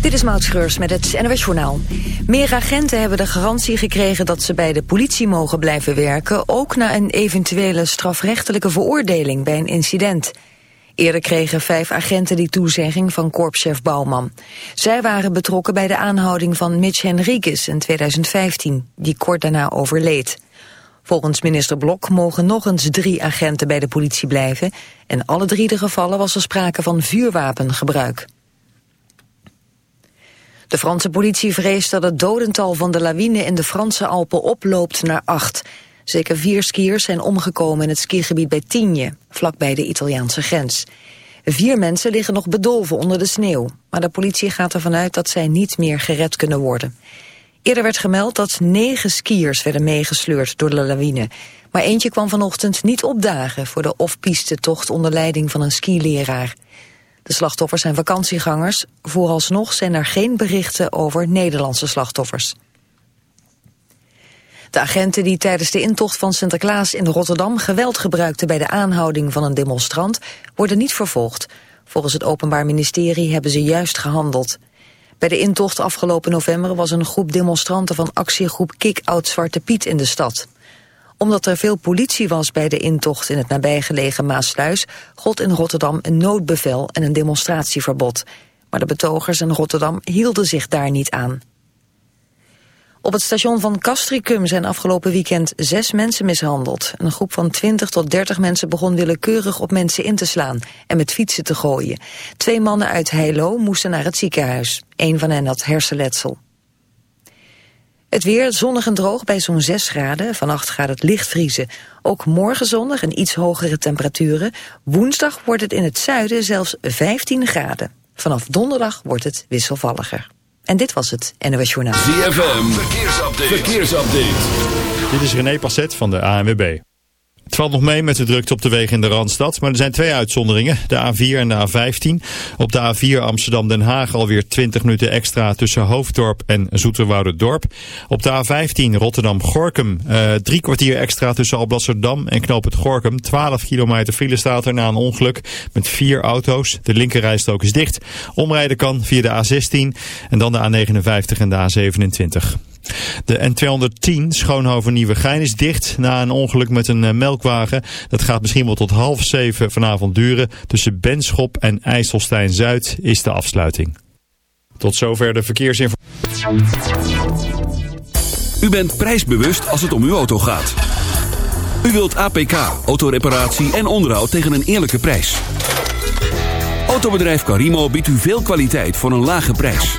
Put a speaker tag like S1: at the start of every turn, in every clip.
S1: Dit is Maud Schreurs met het NWS Journaal. Meer agenten hebben de garantie gekregen dat ze bij de politie mogen blijven werken... ook na een eventuele strafrechtelijke veroordeling bij een incident. Eerder kregen vijf agenten die toezegging van korpschef Bouwman. Zij waren betrokken bij de aanhouding van Mitch Henriquez in 2015, die kort daarna overleed. Volgens minister Blok mogen nog eens drie agenten bij de politie blijven... en alle drie de gevallen was er sprake van vuurwapengebruik. De Franse politie vreest dat het dodental van de lawine in de Franse Alpen oploopt naar acht. Zeker vier skiers zijn omgekomen in het skigebied bij Tigne, vlakbij de Italiaanse grens. Vier mensen liggen nog bedolven onder de sneeuw, maar de politie gaat ervan uit dat zij niet meer gered kunnen worden. Eerder werd gemeld dat negen skiers werden meegesleurd door de lawine. Maar eentje kwam vanochtend niet opdagen voor de off-piste tocht onder leiding van een skileraar. De slachtoffers zijn vakantiegangers. Vooralsnog zijn er geen berichten over Nederlandse slachtoffers. De agenten die tijdens de intocht van Sinterklaas in Rotterdam geweld gebruikten bij de aanhouding van een demonstrant worden niet vervolgd. Volgens het Openbaar Ministerie hebben ze juist gehandeld. Bij de intocht afgelopen november was een groep demonstranten van actiegroep Kick-Out Zwarte Piet in de stad omdat er veel politie was bij de intocht in het nabijgelegen Maasluis... gold in Rotterdam een noodbevel en een demonstratieverbod. Maar de betogers in Rotterdam hielden zich daar niet aan. Op het station van Castricum zijn afgelopen weekend zes mensen mishandeld. Een groep van 20 tot 30 mensen begon willekeurig op mensen in te slaan en met fietsen te gooien. Twee mannen uit Heilo moesten naar het ziekenhuis. Een van hen had hersenletsel. Het weer zonnig en droog bij zo'n 6 graden. Vannacht gaat het licht vriezen. Ook morgen zonnig en iets hogere temperaturen. Woensdag wordt het in het zuiden zelfs 15 graden. Vanaf donderdag wordt het wisselvalliger. En dit was het NOS Journaal.
S2: ZFM, verkeersupdate. verkeersupdate.
S3: Dit is René Passet van de ANWB. Het valt nog mee met de drukte op de wegen in de Randstad, maar er zijn twee uitzonderingen. De A4 en de A15. Op de A4 Amsterdam-Den Haag alweer 20 minuten extra tussen Hoofddorp en Dorp. Op de A15 Rotterdam-Gorkum uh, drie kwartier extra tussen Alblasserdam en Knoop het Gorkum. 12 kilometer file staat er na een ongeluk met vier auto's. De linkerrijstrook is dicht. Omrijden kan via de A16 en dan de A59 en de A27. De N210 Schoonhoven Nieuwegein is dicht na een ongeluk met een eh, melkwagen. Dat gaat misschien wel tot half zeven vanavond duren. Tussen Benschop en IJsselstein-Zuid is de afsluiting. Tot zover de verkeersinformatie.
S2: U bent prijsbewust als het om uw auto gaat. U wilt APK, autoreparatie en onderhoud tegen een eerlijke prijs. Autobedrijf Carimo biedt u veel kwaliteit voor een lage prijs.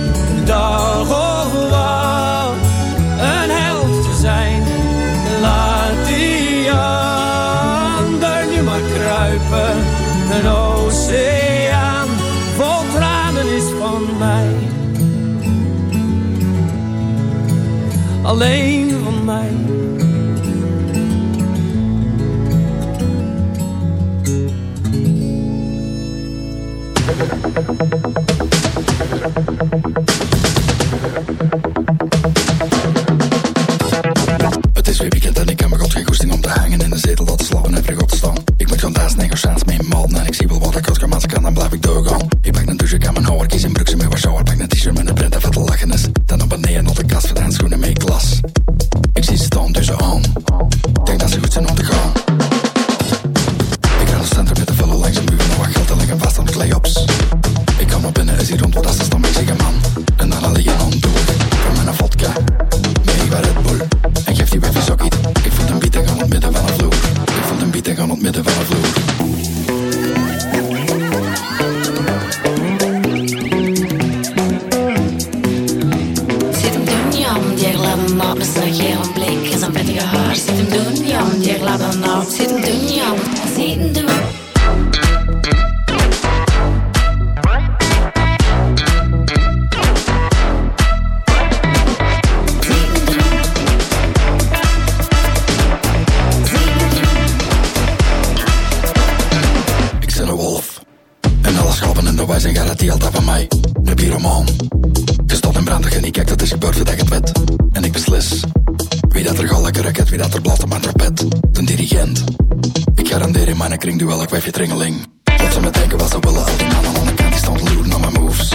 S4: Ze me denken wat ze willen, al die mannen aan de kant die staan te loeren naar mijn moves.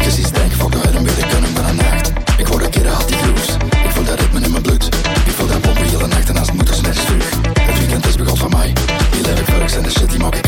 S4: Je ziet denken, fuck de huid, weer koning van de nacht. Ik word een keer uit die grooves. Ik voel dat ritme in mijn bloed. Ik voel dat pompen hele nacht en als het moet, is net terug. Het weekend is begon van mij. Die leef ik en de shit die maak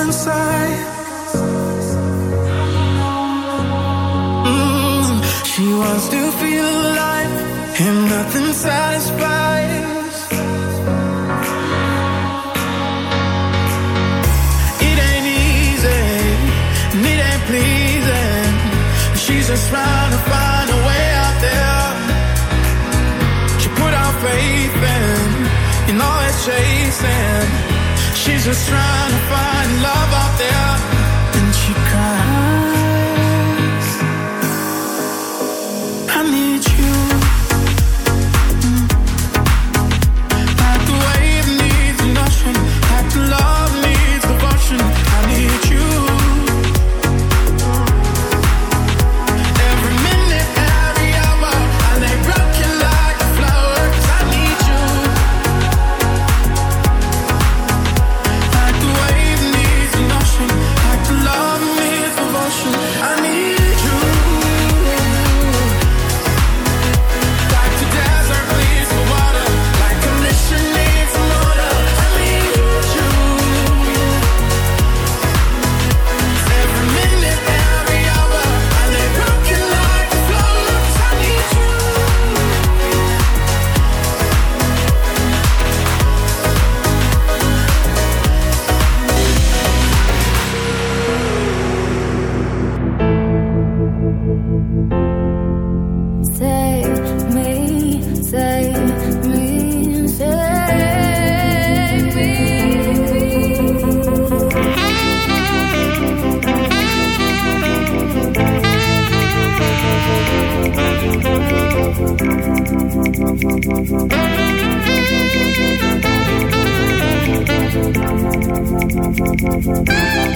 S5: inside.
S6: Mm, she wants to feel alive, and nothing satisfies. just trying to find love. Thank you.